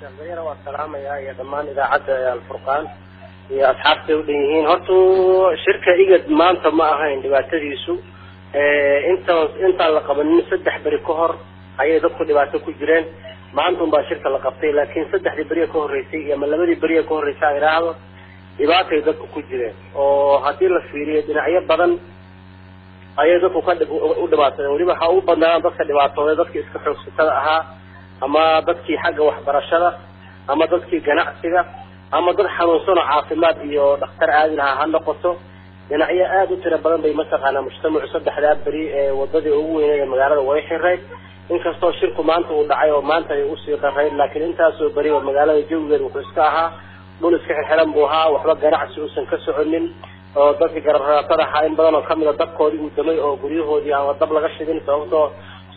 sheekhdayana waa salaamayaa iyo dhammaan idaacadda alfurqaan. Iyo asxaabtay u dhan yihiin. Horta shirka igad maanta ma ahayn dhibaatadiisu. Intaan intaan la qabanin saddex beri ka hor ayay dadku dhibaato ku jireen. Maanta un baa shirka la qabtay laakiin saddexdii beriya ka horreysay iyo ama labadii beriya ka horreysay aan idhaahdo dhibaatay dadku ku jireen. Oo haddii la fiiriyo dhinacyo badan ayay dadku ka u dhibaatadeen weliba waxaa ugu badnaan dadka dhibaatooday dadkii iska xoogsatada ahaa ama dadkii xagga waxbarashada ama dadkii ganacsiga ama dad xanuunsan oo caafimaad iyo dhakhtar aadi lahaa ha noqoto dhinacyo aada u tiro badan bay mataqaanaa mujtamacu saddexdaa beri ee wadadii ugu weyneed ee magaalada way xirayd inkastoo shirku maanta uu dhacay oo maanta ay u sii qarayd laakiin intaasoo beri oo magaalada jawigeed wuxuu iska ahaa dhul iska xirxiran buu ahaa waxba ganacsi uusan ka soconin oo dadkii garabaratada ahaa in badan oo kamida dabkoodii uu damay oo guryahoodii aan dab laga shidin sababtoo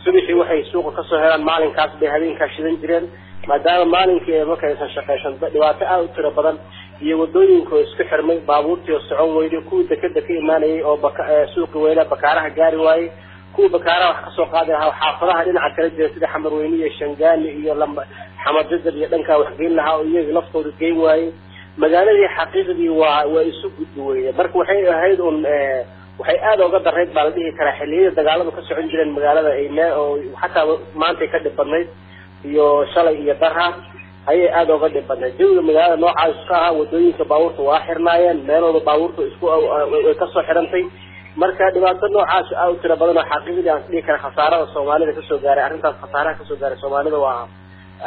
subixii waxay suuqa ka soo helaan maalinkaas bay habeenkaa shidan jireen maadaama maalinkii marka aysan shaqaysan dhibaato aada u tiro badan iyo waddooyinka oo isku xirmay baabuurtii oo socon weyday kuwii dekeda ka imaanayay oo suuqi weyna bakaaraha gaari waayey kuwii bakaaraha wax ka soo qaadi lahaa xaafadaha dhinaca kala jira sida xamarweyne iyo shangaani iyo lamba xamadjadar iyo dhankaa waxgeyn lahaa oo iyagii laftooda geyn waayey. Magaaladii xaqiiqdii waa waa isu gudbi weyde marka waxay ahayd un waxay aada uga darayd baa la dhihi karaa xilliyada dagaaladu ka socon jireen magaalada ay me oo xataa maantay ka dhib badnayd iyo shalay iyo darha ayay aada uga dhib badnayd jawiga magaalada noocaas iska ahaa waddooyinka baabuurta waa xirnaayeen meelooda baabuurta isku way ka soo xirantay. Marka dhibaato noocaas aada u tiro badan oo xaqiiqdii aan dhihi kara khasaarada soomaalida ka soo gaaray arrintaas khasaaraha ka soo gaaray soomaalida waa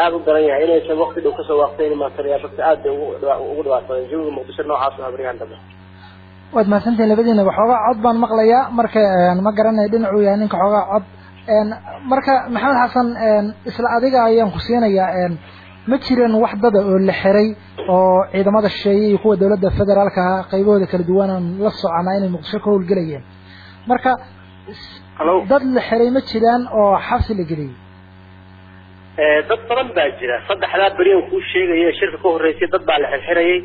aada u daran yahay. Inaysan waqti dhow ka soo waaqtayn maantaya dadka aada bay ugu dhibaatadeen jawiga muqdisho noocaas u habriyahan dambe waad mahadsantihin labadiina waxoogaa cod baan maqlayaa. Marka ma garanayo dhinacuu yahay ninka xoogaa cod. Marka maxamed xasan isla adiga ayaan ku siinayaa ma jireen wax dada oo la xiray oo ciidamada shisheeye iyo kuwa dawladda federaalka ah qaybahooda kala duwanaan la soconaa inay muqdisho ka howlgelayeen. Marka dad la xiray ma jiraan oo xabsi la geliyey dad badan baa jira. Saddexdaa berian kuu sheegaya shirka ka horreysay dad baa la xirxirayay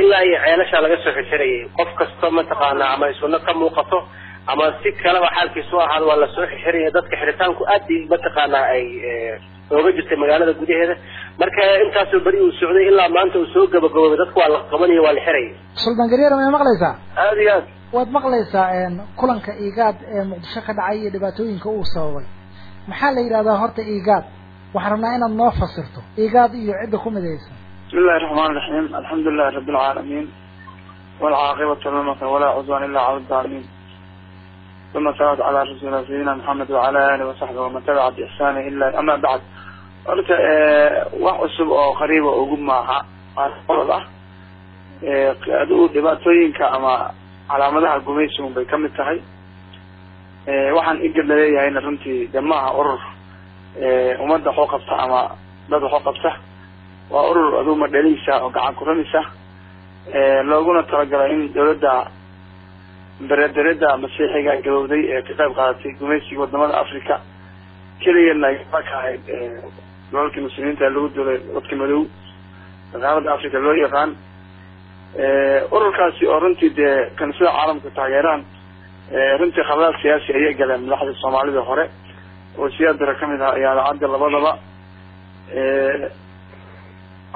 ilaa iyo ceelashaa laga soo xirxirayay qof kasta mataqaana ama isuna ka muuqato ama si kaleba xaalkiisu ahaada waa la soo xirxiraya dadka xiritaanku aad bay mataqaanaa ay ooga jirtay magaalada gudaheeda. Marka intaasoo beri uu socday ilaa maanta uu soo gabagaboobay dadku waa la qabanaya waa la xiraya suldaan garyar may maqlaysaa? Aada iyo aad. Waad maqlaysaa kulanka igaad ee muqdisho ka dhacay iyo dhibaatooyinka uu sababay? Maxaa la yidhahdaa horta igaad waxaan rabnaa inaad noo fasirto. Igaad iyo cidda ku midaysan بسم الله الرحمن الرحيم الحمد لله رب العالمين والعاقبة للمتقين ولا عدوان إلا على الظالمين ثم صلاه على رسولنا سيدنا محمد وعلى آله وصحبه ومن تبع بإحسانه إلا أما بعد قلت wax cusub oo qariiba ugu maaha qolad ah adigu dhibaatooyinka ama calaamadaha gumaysigun bay kamid tahay waxaan igad laleeyahayna runtii de maaha urur ummadda waxu qabta ama dad waxu qabta waa urur aduu madhaliisa oo gacan kuramisa looguna talagalay in dawladda berebereda masiixiga gabowday ee ka qayb qaadatay gumaysiga waddamada africa keligana ka ahayd dalalkii muslimiinta lagu dulay dadka madow qaaradda africa loo yaqaan. Ururkaasi oo runtii dee kanisada caalamka taageeraan runtii khaladaad siyaasi ayay galeen madaxda soomaalida hore. Oo siyaadara ka mid ah ayaa lacagga labadaba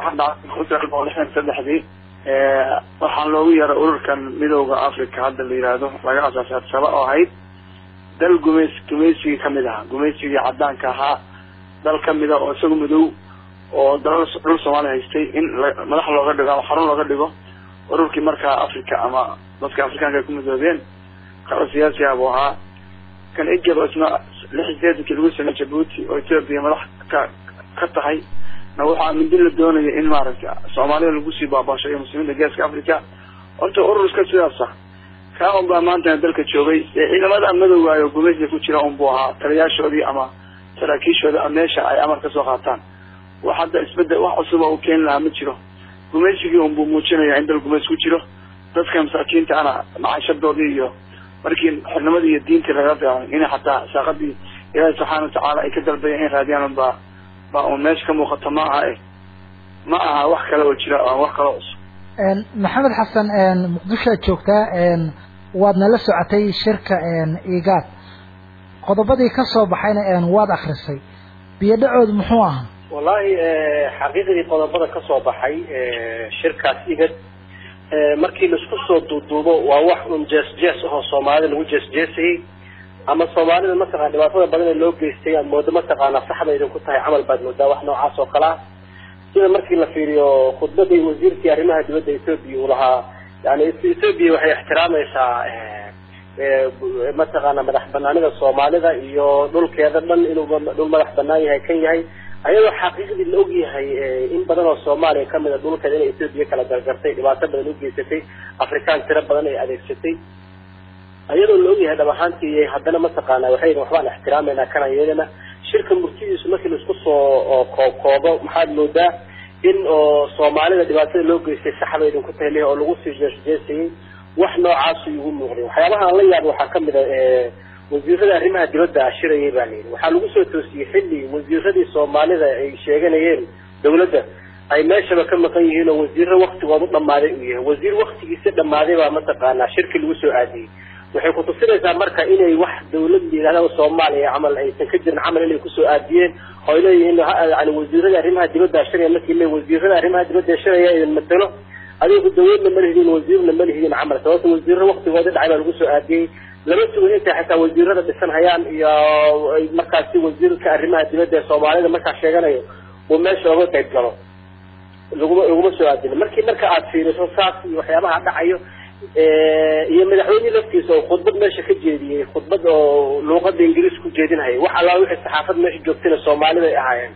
waxaan saddexdii waxaan loogu yeeray ururkan midowda africa hadda la yihahdo laga asaasay adsaba oo ahayd. Dal gumays gumaysigii ka mid ahaa gumaysigii cadaanka ahaa dal kamida oo isaga madow oo dalal dhul soomaaliya haystay in madax looga dhigo ama xarun looga dhigo ururkii markaa africa ama dadka afrikaanka ay ku midoobeen. Qalab siyaasi ah buu ahaa. Kan oo isna lix sideetankii lagu sameeyey jabuuti oo ethoopia madax ka ka tahay waxaa mindi la doonaya in maaragtay soomaalida lagu sii baabasho iyo muslimiinta geeska africa horta ururska sidaasa. Kaa un baa maantana dalka joogay. Ee ciidamada madowaayo gumaysiga ku jira un buu ahaa. Taliyaashoodii ama saraakiishooda meesha ay amar ka soo qaataan. Wax hadda isbeddel wax cusuba uu keeni lahaa ma jiro. Gumaysigii un buu muujinaya in dal gumays ku jiro. Dadka masaakiinta ana macayshadoodii iyo markii xirnimadii iyo diintii laga daamay in xataa saaqadii ilaahi subxaana watacaala ay ka dalbayeen in raadiyaan unbaa baa un meesha ka muuqato ma aha eh. Ma aha wax kale oo jira aan wax kale cusub. Maxamed xasan muqdishoad joogtaa waadna la socotay shirka igaad qodobadii ka soo baxayna waad akrisay biyo dhacood muxuu ahaa wallahi xaqiiqdii qodobada ka soo baxay shirkaas igad markii la isku soo duuduubo waa wax un jees jees ahoo soomaalida lagu jees jeesayay ama soomaalida mataqana dhibaatada badan ee loo geystay aad moodo mataqaana saxda idinku tahay camal baad moodaa wax noocaas oo kale ah. Sida markii la fiiriyo khudbadii wasiirkii arrimaha dibadda ethoobia uu lahaa yani ethoobia waxay ixtiraamaysaa mataqaana madax banaanida soomaalida iyo dhulkeeda dhan inuu dhul madax banaan yahay kan yahay. Ayadoo xaqiiqdii la og yahay in badan oo soomaaliya ka mid a dhulkeeda inay ethoobia kala gargartay dhibaato badan u geysatay afrikaan tiro badan ay adeegsatay ayadoo la og yahay dhab ahaantii haddana mataqaana waxay waxbaan ixtiraamayna kana yeelana shirka murtidiisu markii la isku soo koob koobo maxaad moodaa in oo soomaalida dhibaatada loo geystay saxba idinku tahay oo lagu sii jeesjeesayay wax noocaasu igu muuqday. Waxyaabaha aan la yaaba waxaa ka mid a wasiirada arrimaha dibadda ashirayay baa layidhi waxaa lagu soo toosiyey xilli wasiiradii soomaalida ay sheeganayeen dawladda ay meeshaba ka maqan yihiin oo wasiiro waktigoodu dhamaaday uu yahay. Wasiir waktigiisa dhamaaday baa mataqaanaa shirki lagu soo aadiyey waxay kutusinaysaa marka inay wax dawlad layihahda soomaaliya camal aysan ka jirin camal inay ku soo aadiyeen oo ay leeyihiin yani wasiirada arrimaha dibadda ashiraya markii le wasiirada arrimaha dibadda ashiraya idin matalo adigu dawladna ma lihidin wasiirna ma lihidin camal sababta wasiiro waktigooda dhacay baa lagu soo aadiyey. Lama sugo intay xataa wasiirada dhisan hayaan iyo markaasi wasiirka arrimaha dibadda ee soomaalida markaa sheeganayo uu meesha oga qayb galo. Laguma laguma soo aadin. Markii marka aad fiiriso saas iyo waxyaabaha dhacayo iyo madaxweynihii laftiisa oo khudbad meesha ka jeediyey khudbad oo luuqada ingiriis ku jeedinhaya wax allaa wixii saxaafad meesha joogtayna soomaalida ay ahaayeen.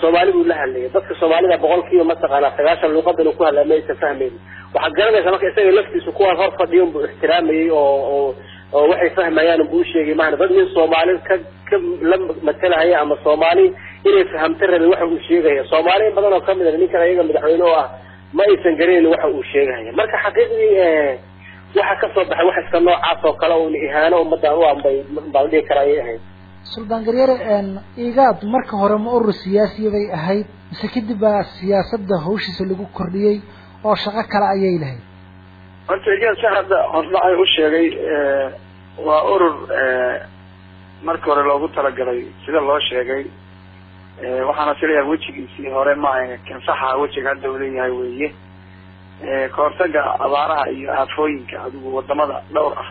Soomaali buu la hadlayay dadka soomaalida boqol kiiba mataqaanaa sagaashan luuqadan uu ku hadlaa ma aysan fahmayn waxaad garanaysaa marka isaga laftiisa kuwaan hor fadhiyan buu ixtiraamayay oo oo waxay fahmayaan buu usheegay maana dad nin soomaali ka ka la matalahaya ama soomaali inay fahamta rabay waxa uu sheegaya. Soomaali in badan oo ka mid a ninkan ayaga madaxweyne oo ah ma aysan garanayn waxa uu sheegaya. Marka xaqiiqdii waxa ka soo baxay wax iska noocaas oo kale un ihaano ummadaan u ambay baan dhihi karaa ayay ahayd suldaan garyare igaad marka hore ma urur siyaasiya bay ahayd mise kadib baa siyaasadda hawshiisa lagu kordhiyey oo shaqo kale ayay lahayd? Horta igaad si hadda hordhacay u sheegay waa urur marka hore loogu talagalay sida loo sheegay waxaana filayaa wejigiisii hore maaha kan saxa wejiga hadda uu leeyahay weeye. Kahortaga abaaraha iyo aafooyinka adigu waddamada dhowr ah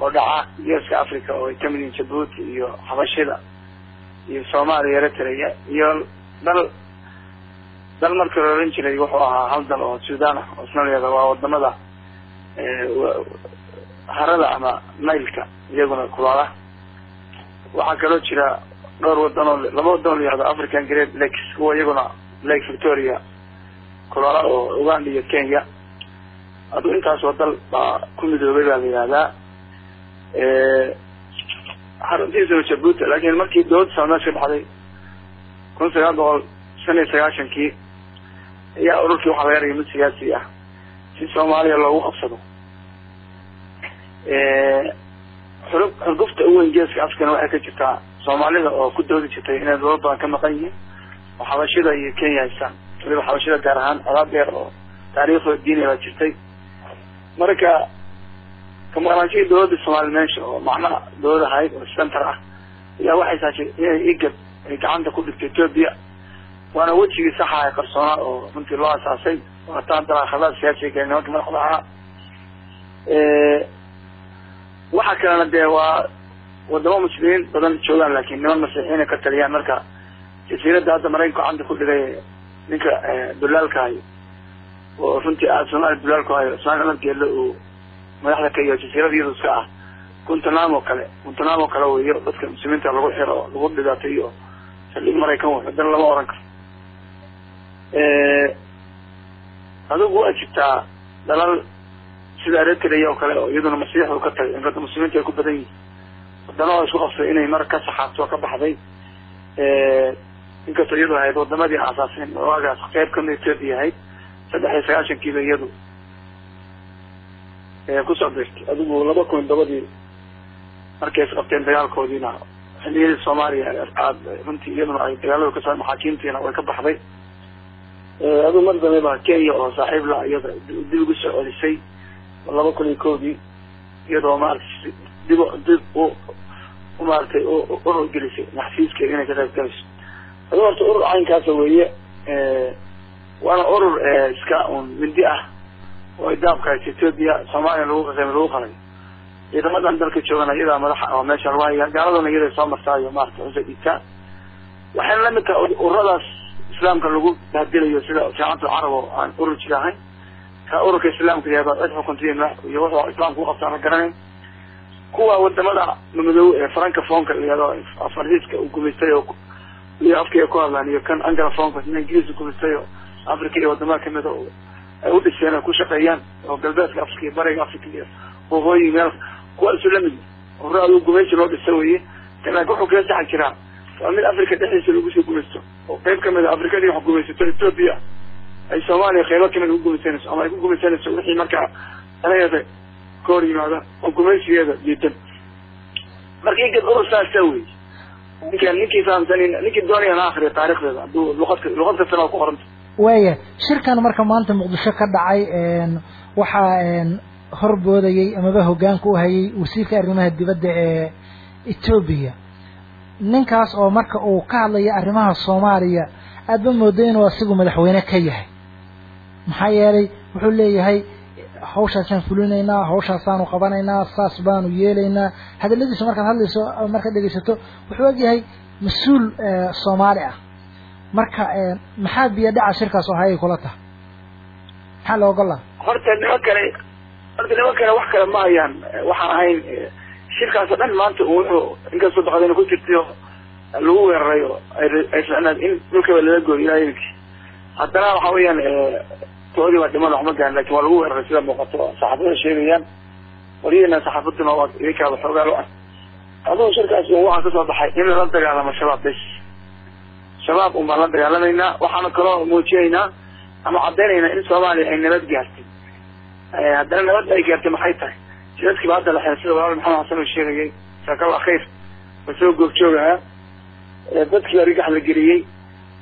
oo dhaca geeska africa oo ay ka mid yihiin jabuuti iyo xabashida iyo soomaaliya eritrea iyo dal dal markii la oran jiray wuxuu ahaa hal dal oo sudan ah oo isna leeda waa waddamada harada ama nailka iyaguna kulaala waxaa kaloo jira dhowr wadan oo laba wadan oo la yihahdo african great lakes kuwa iyaguna lake victoria kulaala oo uganda iyo kenya. Adu intaas oo dal baa ku midoobay baa la yihahdaa xaruntiisuna jabuuti laakin markii dawladda soomaaliya ka baxday kun sagaal boqol shan iyo sagaashankii ayaa ururkii waxaa laga dhigay mid siyaasi ah si soomaaliya loogu qabsado. Xurgufta u weyn geeska afrikana waxay ka jirtaa soomaalida oo ku doodi jirtay inay dawlad badan ka maqan yihiin oo xabashida iyo kenya haystaan. Waliba xabashida gaar ahaan colaad dheer oo taariikhoo diini baa jirtay. Marka kamaqnaanshihii dawladda soomaaliya meesha oo macnaha dawlad ahayd oo center ah ayaa waxay saashay inay igab ay gacanta ku dhigto ethoobia waana wejigii saxa ee qarsoonaa oo runtii loo asaasay waataan dalaakadaad siyaasiga gale nimanka madaxda ahaa. Waxa kalena dee waa wadamo muslimiin badan joogaan laakin niman masiixiina ka taliyaan marka. Jasiiradda hadda maraykanku gacanta ku dhigay ninka dulaalka hayo oo runtii aada soomaaliya dulaalku hayo cumar geelle uu madaxda ka iyo jasiirada iyadu iska ah. Guntanamo kale guntanamo kale weyo dadka muslimiinta lagu xiro lagu dhibaatayo oo saldhig maraykan w haddana lama oran karo. Adigu waa jirtaa dalal sida eritrea oo kale oo iyaduna masiixu ka tagay in muslimiinta ay ku badan yihiin waddamada isku qabsay inay mar ka saxaabto ka baxday inkastoo iyadu ahayd wadamadii aasaasen waagaas qeyb ka mid ethoopia ahayd saddex iyo sagaashankiiba iyadu ku soo birtay adigu laba kun dabadii markay isqabteen dagaalkoodiina xiliyadii soomaaliya aad runtii iyaduna ay dagaalada ka soo maxaakiimtiina way ka baxday. Adigu mar dambe ba kenya oo saaxiib la iyada dib ugu soo celisay laba kun iyo kowdii iyadoo maaragtay dib dib u u maaragtay u howlgelisay maxfiiskeeda inay ka qayb galayso adu horta urur caynkaasa weeye waana urur iska un mindi ah oo idaabkaas ethoopia soomaaliya lagu qaqeyma lagu qalay. Ciidamadan dalka joogana iyadaa madaxa oo meesha lagu haya gaaladana iyaday soo martaayo maarata xusa dhiigtaa waxayna la mid tahay ururadaas islaamka lagu baadilayo sida jaamacatu carab oo aan urur jira ahayn ka ururka islaamka yahda cid xukunta iyo wuxuu islaamka uqabtaan la garanayn kuwa waddamada madow ee faranka foonka layado farsiiska uu gumaystay oo iyo afkaiga ku hadlaan iyo kan angala foonka ina ingiriiska gumaystay oo africa iyo waddamada kamida ay udhiseen ay ku shaqeeyaan oo galbeedka africa iyo bariga africa iyo waqooyi meel kuwaasu la mid urura aduu gumaysi loo dhisa weye laakin wuxuu kala saxan jiraa. Waa mid africa dhexdiisa lagu soo gumaysto oo qayb ka mid a africadii wax gumaysato ethoopia ay soomaaliya qaybo ka mid ku gumaysanayso ama ay ku gumaysanayso wixii markaa dalaheeda ka hor yimaada oo gumaysigeeda diidan marka inkad urur saasa wey. Ninka ninkii fahamsanin ninkii doonaya na taarikhdeeda hadduu luqadka luqad kastana ku qoranta. Waaya shirkan marka maanta muqdisho ka dhacay waxaa horboodayay amaba hogaanka u hayay wasiirka arrimaha dibadda ee etoobiya ninkaas oo marka uu ka hadlaya arrimaha soomaaliya aadba moodo inuu asigu madaxweyne ka yahay. Maxaa yeelay wuxuu leeyahay hawshaasaan fulinaynaa hawshaasaanu qabanaynaa saas baanu yeelaynaa hadaladiisu markaad hadlayso markaad dhegeysato wuxuu ogyahay mas'uul soomaali ah marka maxaa biyo dhaca shirkaas oo hayay kula tahay maxaa la ogola horta niman kale horta niman kale wax kale ma hayaan waxaan ahayn shirkaas oo dhan maanta wuxuu inkastoo daqadayna ku jirtayo lagu weeraray oo ay ficnaad in dhulkaba laga gooyo ilaa iminki haddana waxa weeyaan toodii waa dhiman garan laakiin waa lagu weeraray sida muuqato saxaafada sheegayaan wariyana saxaafaduna waa idinkaaba xoogaa lo ah. Adugu shirkaas waxaa ka soo baxay in lala dagaalamo shabaab bes shabaab un baan la dagaalamaynaa waxaana kaloo muujinaynaa ama caddaynaynaa in soomaaliya ay nabad gaartay. Haddana nabadda ay gaartay maxay tahay? Jidadkiiba hadda la xiray sida walaal maxamed xasan uu sheegayay jazakallah khayr ba soo goobjoogaha dadkii baa rigax la geliyey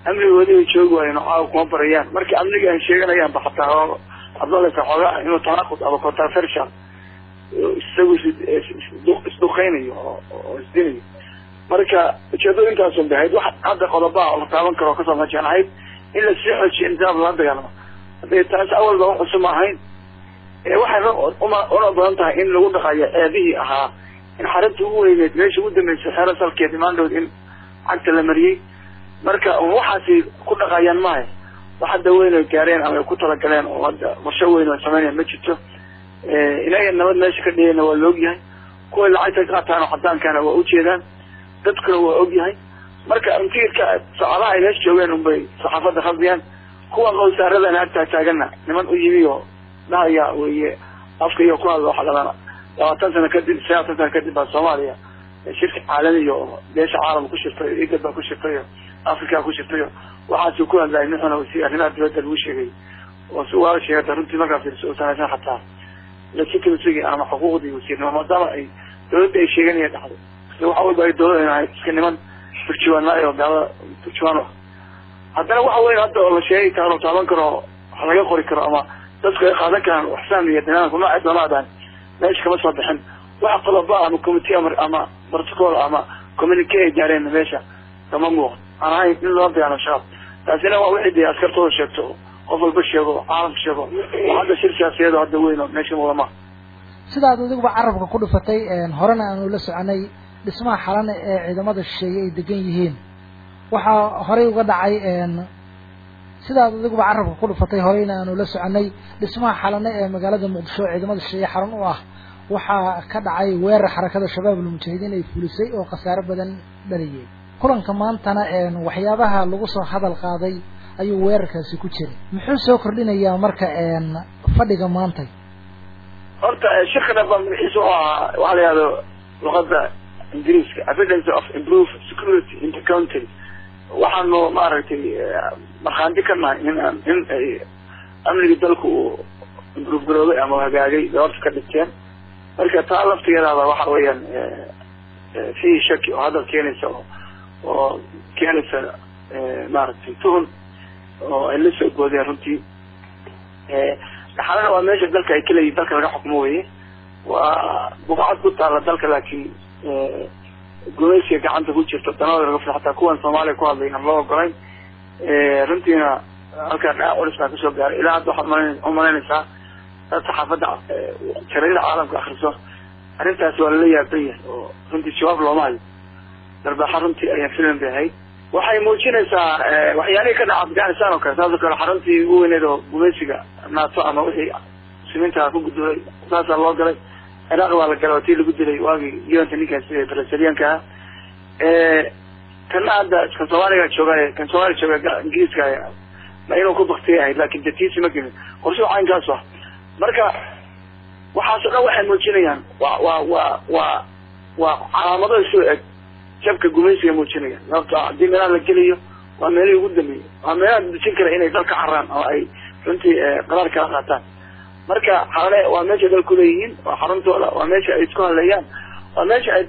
amnigoodii joogi waayeen oo kuma barayaan. Markii amniga ay sheeganayaan ba xataa adlaleysa xoogaa inuu tanaaqud ama controversial isagu isduqeynayo oo isdinayo. Marka ujeedadu intaasun bay ahayd wax hadda oo la taaban karo oo ka soo majeen ahayd in la sii xoojiyo intiaab lala dagaalamo. Hadday taasi awalba wax cusub ma ahayn waxay una badan tahay in lagu dhaqayo ceebihii ahaa in xarinta ugu weyneed meesha ugu dambeysay xeero salkeed imaandhowd in cagta la mariyey marka waxaasi ku dhaqayaan maaha. Wax hadda weyn oy gaareen ama ku talagaleen oo hadda qorsho weyn oo sameynaya ma jirto. Inaga nabad meesha ka dhigayna waa la ogyahay kuwa lacagta ka qaataan oo cadaankana waa ujeedaan dadkuna waa ogyahay marka intiirka socolaha ay meesha joogeen unbay saxaafadda khaldiyaan kuwa qowsaaradana agtaa taagana niman u yimi oo dhahaya weye afka iyo ku hadla waxa dhalana labaatan sano kadib sagaatan sano kadib baa soomaaliya shirka caalamiga oo beesha caalam ku shirtay igad baa ku shirtayo africa ku shirtayo waxaasuu ku hadlayay mixuna wasiir arrimaha dibadda lagu sheegay. Oo si sheegata runtii markaa fiirso sanaysan xataa. Legitimacygi ama xuquuqdii wasiirnimo maadaama ay dawladda ay sheeganaya dhacday si waxa walba ay dawlada ahayd iska niman turjuwaanaayo gaalada turjuwaan haddana waxa weyn hadda oo la sheegi karo taaban karo wax laga qori karo ama dadku ay qaadan karaan waxsaan iyo dinaanku noocay doonaadaan meesha kama soo bixin. Waxa qodoba ama committee ama ama protocol ama communique ay gaareen meesha. Kama muuqan aan ahayn in loo dagaalo shabaab taasina waa wixii dee askartooda sheegto. Qof walba sheego caalamka sheego. Hadda shir siyaasiyeed oo hadda weyn meesha muudama sidaad adiguba carabka ku dhufatay horena aanu la soconay dhismaha xalana ee ciidamada shisheeye ay degan yihiin. Waxaa horey uga dhacay sidaad adiguba carabka ku dhufatay horeyna aanu la soconay dhismaha xalane ee magaalada muqdisho ciidamada shisheeye xaran u ah. Waxaa ka dhacay weerar xarakada shabaab almujaahidiin ay fulisay oo khasaaro badan dhaliyay kulanka maantana waxyaabaha lagu soo hadal qaaday ayuu weerarkaasi ku jiray. Muxuu soo kordhinayaa marka fadhiga maantay? Horta shirkana ba magaxiisa wuxuu ahaa waxaa la yihahdo luqada ingiriiska evidence of improve security in the country. Waxaanu maaragtay markhaanti ka nahay in in ay amniga dalka uu improve garoobay ama hagaagay bay horta ka dhigteen. Marka taa laftigeedaaba waxa weeyaan fihi shaki oo hadal keenaysa oo oo keenaysa maaragtay tuhun oo ay la soo goodeen runtii. Dhaxalana waa meesha dalka ay kaleeyihin dalka laga xukmo weye waa buqcad ku taala dalka laakiin gumaysiga gacanta ku jirto danooda laga hataa kuwan soomaaliya ku hadlay aan loo ogolayn runtiina halkaa culis baa ka soo gaaray. Ilaa hadda waxaad mal umalaynaysaa dad saxaafadda jaraydada caalamka akriso arrintaas waa lala yaaban yahay oo runtii jawaab looma hayo darbaaxa runtii ayaan filan bay ahayd waxay muujinaysaa waxyaalihii ka dhaca afghanistan oo kale saas oo kale xaruntii ugu weyneed oo gumaysiga naato ama wixii muslimiinta ku gudulay saasaa loo galay. Ciraaq waa la galay oo tii lagu dilay waagii yonta ninkaas balasaliyanka ah kana hadda kan soomaaliga jooga kan soomaaliya jooga ingiriiska ma inuu ku baktiyay ahayd laakin datiisi ma gelin qorshe caynkaas ah marka waxaas o dhan waxay muujinayaan wa wa wa wa waa calaamado isu eg jabka gumaysiga muujinayaan sababto haddii meelaha la gelayo waa meelihii ugu dambeeyey waa meelaha dejin kara inay dal ka caraan oo ay runtii qaraar kala qaataan. Marka xalale waa meesha dal kuleeyihiin waa xaruntooda waa meesha ay isku hadleeyaan waa meesha ay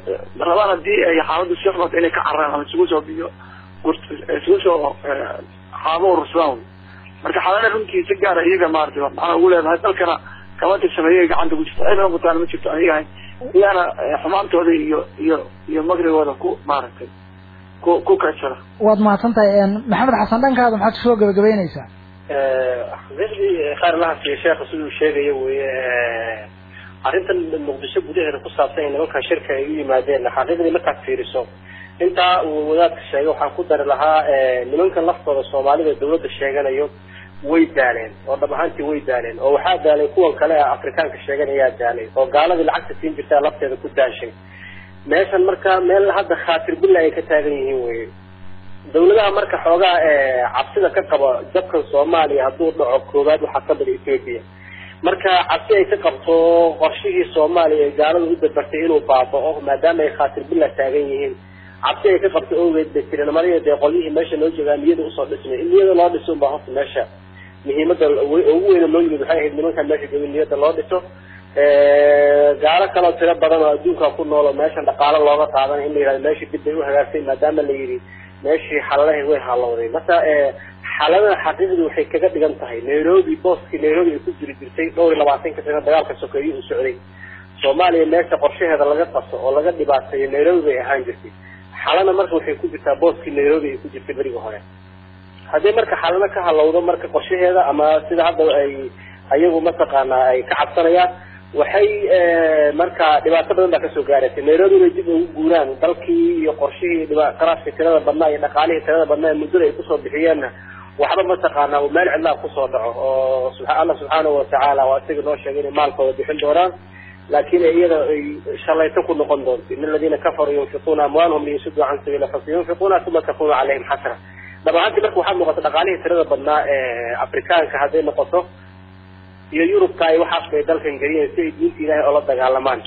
rabaan haddii ay xaaladu sii xumato inay ka caraan ama isugu soo biyo isugu soo xaabo urursadaan marka xalale runtii si gaara iyaga maarata maxaa ugu leedahay dalkana kama tirsameeyay gacanta ku jirto cidna kutaan ma jirto aniga ahay iyana xumaantooda iyo iyo iyo magrigooda ku maaragtay ku ku kacsada waad mahadsan tahay maxamed xasan dhankaada maxaad ku soo gabagabeyneysaa xaqiiqdii khayr laha siiya sheekha siduu sheegayo weye arrintan muqdisho gudaheeda ku saabsan in nimankan shirka ay u yimaadeen xaqiiqdii markaad fiiriso intaa uu wadaadka sheegay waxaan ku dari lahaa nimankan laftooda soomaalida dawladda sheeganayo way daaleen oo dhab ahaantii way daaleen oo waxaa daalay kuwan kale ee afrikaanka sheeganayaa daalay oo gaaladii lacagta siin jirtaa lafteeda ku daashay. Meeshan marka meel hadda khaatir billa ay ka taagan yihiin weye dawladaha marka xoogaa cabsida ka qaba jabkan soomaaliya hadduu dhaco koowaad waxaa ka bada ethoopia marka cabsi ay ka qabto qorshihii soomaaliya ee gaalada u dabartay inuu baaba'o maadaama ay khaatir billa taagan yihiin cabsi ay ka qabto ogeed bay tirinimadiya dee qolyihii meesha loo joogaa niyada u soo dhismay in niyada loo dhiso unbaa horta meesha muhiimada ugu weyna loo yimid waxay ahayd nimankan meesha jooga niyada loo dhiso. Gaalo kaloo tiro badan oo adduunka ku nool oo meeshan dhaqaalo looga qaadan in la yihahdo meeshii dib bay uhagaagtay maadaama la yidhi meeshii xalalahi way halowday marka xaladana xaqiiqdii waxay kaga dhigan tahay nairobi booskii nairobi ay ku jiri jirtay dhowr iyo labaatanka sano dagaalka sokeeye u socday. Soomaaliya meesha qorshaheeda laga qaso oo laga dhibaateeyo nairobi bay ahaan jirtay. Xalana marka waxay ku jirtaa booskii nairobi ay ku jirtay beriga hore haddii marka xalana ka halowdo marka qorshaheeda ama sida hadda ay ayagu mataqaanaa ay ka cabsanayaan waxay marka dhibaato badan baa ka soo gaaraysa. Nairobi bay dib ugu guuraan dalkii iyo qorshihii dhiba qaraashka tirada badnaa iyo dhaqaalihii tirada badnaa muddada ay ku soo bixiyeenna waxba mataqaanaa meel cidlaa ku soo dhaco oo allah subxaanahu watacaala waa isaga noo sheegay inay maalkooda bixin doonaan. Laakin iyada ay shalayto ku noqon doonto. In aladiina kafaruu yunfiquuna amwaalahum liyasuduu can sabiila fasayunfiquuna uma takunu calayhim xasra dhab ahaantii marka waxaa muuqata dhaqaalihii tirada badnaa ee afrikaanka hadday noqoto iyo yurubka ay waxaas bay dalkan geliyeen si ay diinta ilahay oola dagaalamaan.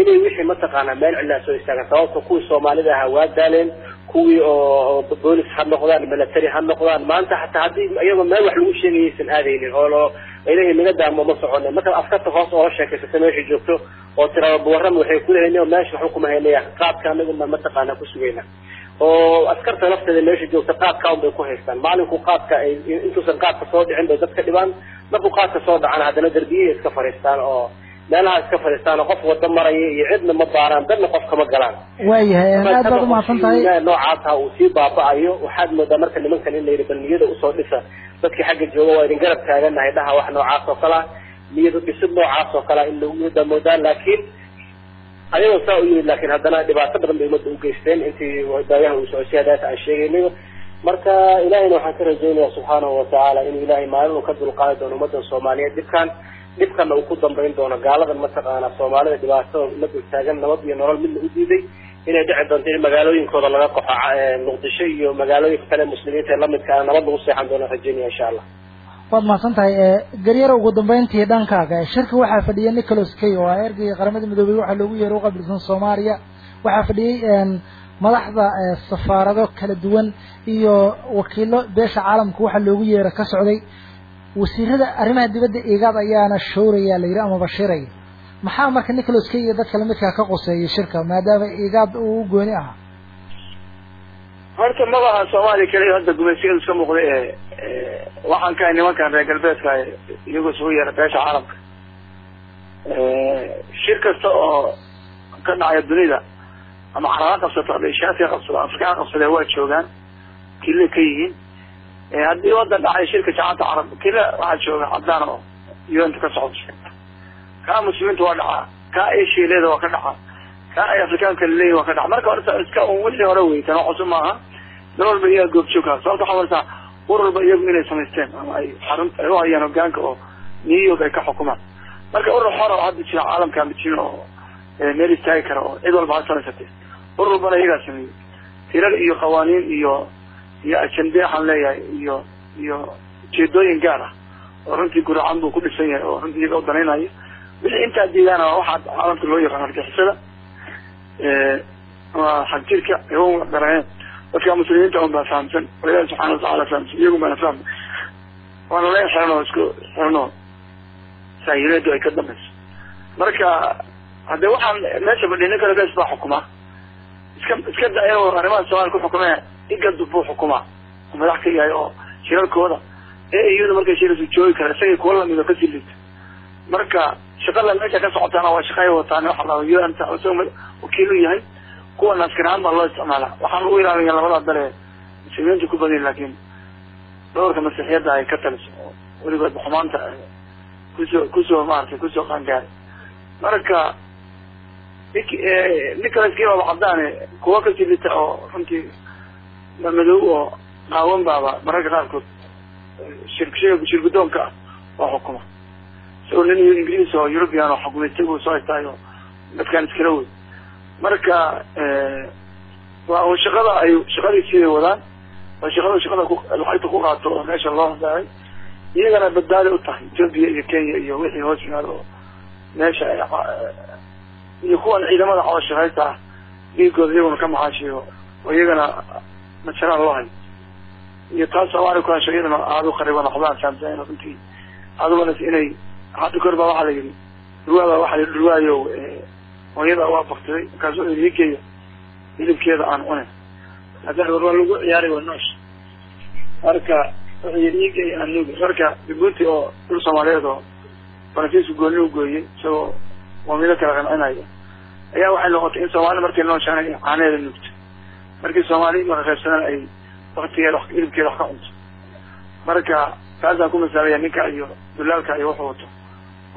Inay wixii mataqaanaa meel cidlaa soo istaagaan sababta kuwii soomaalida ahaa waa daaleen kuwii oo boolis ha noqdaan military ha noqdaan maanta hataa haddii iyagoo meel wax lagu sheegayaysan aadaynin oo ilahay naga daamo ma socona marka askarta hoos oola sheekaysata meesha joogto oo tiraba buwaram waxay kulehayn meesha waxba kuma haynaya qaadka anaguna mataqaanaa ku sugayna oo askarta lafteeda meesha joogta qaadka un bay ku haystaan. Maalinku qaadka ay intuusan qaadka soo dhicin bay dadka dhibaan markuu qaadka soo dhacana haddana darbiyihii iska fadhiistaan oo meelaha iska fadhiistaan oo qof wada maraya iyo cidna ma baaraan dadna qof kama galaan. Waayahay aad baad umahadsan tahay noocaasa uu sii baaba'ayo waxaad moodaa marka nimankan in la yidhi bal niyada u soo dhisa. Dadkii xagga jooga waa idin garab taaganahay dhaha wax noocaas oo kalea niyada dhisid noocaas oo kalea in laguda moodaan laakiin ayagoo saa u yimid laakin haddana dhibaato badan bay umada ugeysteen intii daayaha uu socosay hadaata aan sheegaynay marka ilahayna waxaan ka rajaynaya subxaanahu watacaala inuu ilahay maalin uu ka dulqaadi doono ummadan soomaaliyeed. Dhibkan dhibkana uu ku dambayn doono. Gaaladan mataqaana soomaalida dhibaatada la taagan nabad iyo nolol midna u diiday. Inay dhici doonto in magaalooyinkooda laga qaxo muqdisho iyo magaalooyinka kale muslimiinta ee lamidka a nabad lagu seexan doono rajaynaya insha allah waad mahadsan tahay garyaro ugu dambeyntii dhankaaga shirka waxaa fadhiyay nicholas kay oo ah ergeyga qaramada midoobey waxaa loogu yeeray uqabilsan soomaaliya. Waxaa fadhiyey madaxda safaarado kala duwan iyo wakiilo beesha caalamka waxaa loogu yeera ka socday. Wasiirada arrimaha dibadda igaad ayaana shooraya la yidhi ama bashiraya maxaa marka nicholas kay iyo dadka lamidkaa ka qoseeyay shirka maadaama igaad uu gooni ahaa horta mabaha soomaaliya keliya hadda gumaysigada iska muuqday ee waxaan ka hay nimankan reer galbeedka iyagoo isugu yeera beesha caalamka. Shir kasta oo ka dhacaya dunida ama caraba qabsato ama ishaatiga qabsado afrikaan qabsadee waa joogaan kile ka yihiin. Haddii wadan dhacay shirka jacaanta carab kile waxaa jooga cadaan oo un ka socdo. Kaa muslimiinta waa dhacaa kaa asia leeda waa ka dhacaa kaa ay afrikaanka laleeyihin waa ka dhaca marka horta iska un wixii hore wey tan cusub maaha. Mid walba iyaga goobjoogka sababta waxaa martaa war walba iyagu inay samaysteen. Ama ay xarun ay u hayaan hogaanka oo new york ay ka xukumaan. Marka urur xora hadda jira caalamka mijin oo meel istaagi kara oo cid walba ha samaysatay war walbana iyagaa sameeyey. Tirar iyo qawaaniin iyo iyo ajende waxaan leeyahay iyo iyo ujeedooyin gaar ah oo runtii guracan buu ku dhisan yahay oo runtii iyaga u danaynayo wixii intaa diidaana waa waxaa caalamka loo yaqaan argixisada waa xagjirka iyagu dareen dadka muslimiinta un baa fahamsan oo ilaahi subxaana watacaala fahamsan iyagu baana fahmay waana leen xiran oo isku xiran oo saahireedu ay ka dambayso. Marka hadde waxaan meesha fadhiya nin kale bes baa xukumaa iska iska da inuu arrimaha soomaaliya ku xukumee igad buu xukumaa oo madax ka yahay oo shirarkooda ee iyada markay shirarsu joogi kara isagay kuwa lamido ka sii liita marka shaqada meesha ka socotaana waa wataan la un ta isagoo wakiilu yahay kuwan askar ahaan baa loo isticmaala. Waxaan ugu ilaalaya labada dale muslimiinta ku badan laakiin dhowrka masiixiyadda ay ka taliso oo weligood xumaanta ku soo ku soo maaragtay ku soo qaangaaray marka nicolas kiibaba cadaane kuwa ka sii lita oo runtii madow oo qaawan baaba mararka qaarkood shir shirgudoonka ah oo xukuma isagoo nin ingiriis oo european oo xukumaystay buu soo haytaay oo dadkaan iskala wey. Marka waa un shaqada ay shaqadiisii wadaan waa shaqada shaqada lacagta ku qaato oo meesha loo hosaaray iyagana badbaadi u tahay ethoopia iyo kenya iyo wixii hoos yimaado oo meesha iyo kuwan ciidamada xooshaqeyta ah dhiigooda iyaguna ka maxaashiyo oo iyagana majaraan loo hayo. Iyo taas soomaaliya ku hasho iyadana aada u qariban waxbaan fahamsan runtii aduganas inay hadda kor baa waxaa la yidhi dhurwaaba waxaa la dhurwaayo hooyada waa baktiday markaas wuxuu yidhi igeeya hilibkeeda aan cune hadda waa lagu ciyaaray waa noosh. Marka wuxuu yidhi igeeya aan nugi marka jabuuti oo dhul soomaaliyeed oo faransiisku gooni u gooyey isagoo waamido kala qancinaya ayaa waxay noqotay in soomaali markay nooshaana caaneeda nugto markii soomaali maqaqaybsadana ay waktigeeda hilibkeeda wax ka cunto. Marka taasaan ku masaalaya ninka iyo dulaalka iyo wuxuu wato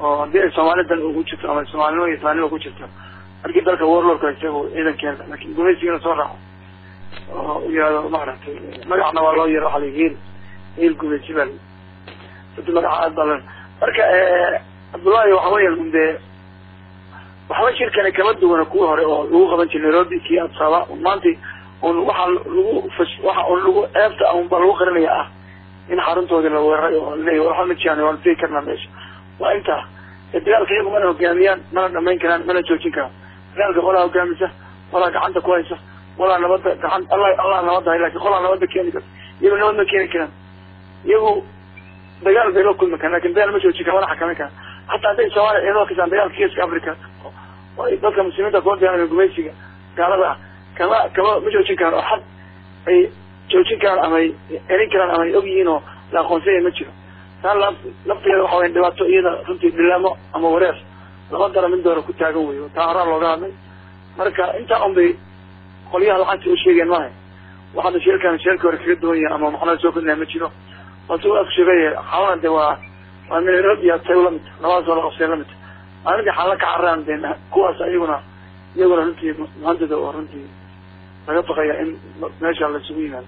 oo haddii ay soomaali dan ugu jirto ama soomaalinimo iyo islaamnimo ku jirto markii dalka warlorka isagu ciidankeeda laakin gumaysigana soo raaco. Oo yihahdo maaragtay magacna waa loo yara waxa la hiil hiil gumaysi baa dad magaca aad baa marka cabdullahi waxa weya dee waxba shirkani kama duwana kuwa hore oo lagu qaban jiray nairobi kii absaba maanta un waxaa lagu waxa un lagu eebta unba lagu qarinaya ah in xaruntoodii la weeraray oo leeya waxba ma jiraan waan tegi karnaa meesha waa intaa dagaalka iyagu mana hogaamiyaan mana dhamayn karaan mana joojin karaan. Dagaalka qolaa hogaamisa qolaa gacanta ku haysa qolaa nabadda gacan alla allah nabadda hay laakiin qolaa nabadda keeni karta iyagu nabad ma keeni karaan. Iyagu dagaal bay la kulmi karaan laakiin dagaal ma joojin karaan mana xakamin karaan. Hataa hadday soomaaliya kasaan dagaalka geeska africa dadka muslimiinta kula dagaalama gumaysiga gaalada ah kama kama ma joojin karaan oo xad ay joojin karaan ama ay elin karaan ama ay og yihiin oo la aqoonsanya ma jiro taa la lafteeda waxa waya dhibaato iyada runtii dhilaamo ama wareer. Laba dara mid doora ku taagan wey taa horaa looga hadlay. Marka intaa un bay qolyaha lacagta u sheegeen maaha. Waxaana sheerkan sheerka hore kaga duwan yahay ama macnaa soo kordinaya ma jiro. Wasu waa sheegay xalana de waa waa nairobi tay la mid labadaas waa la qabseen la mid maalintii xaala ka cararaan de kuwaas iyaguna iyaguna runtii muhandada oo runtii laga baqaya in meesha la isugu yimaado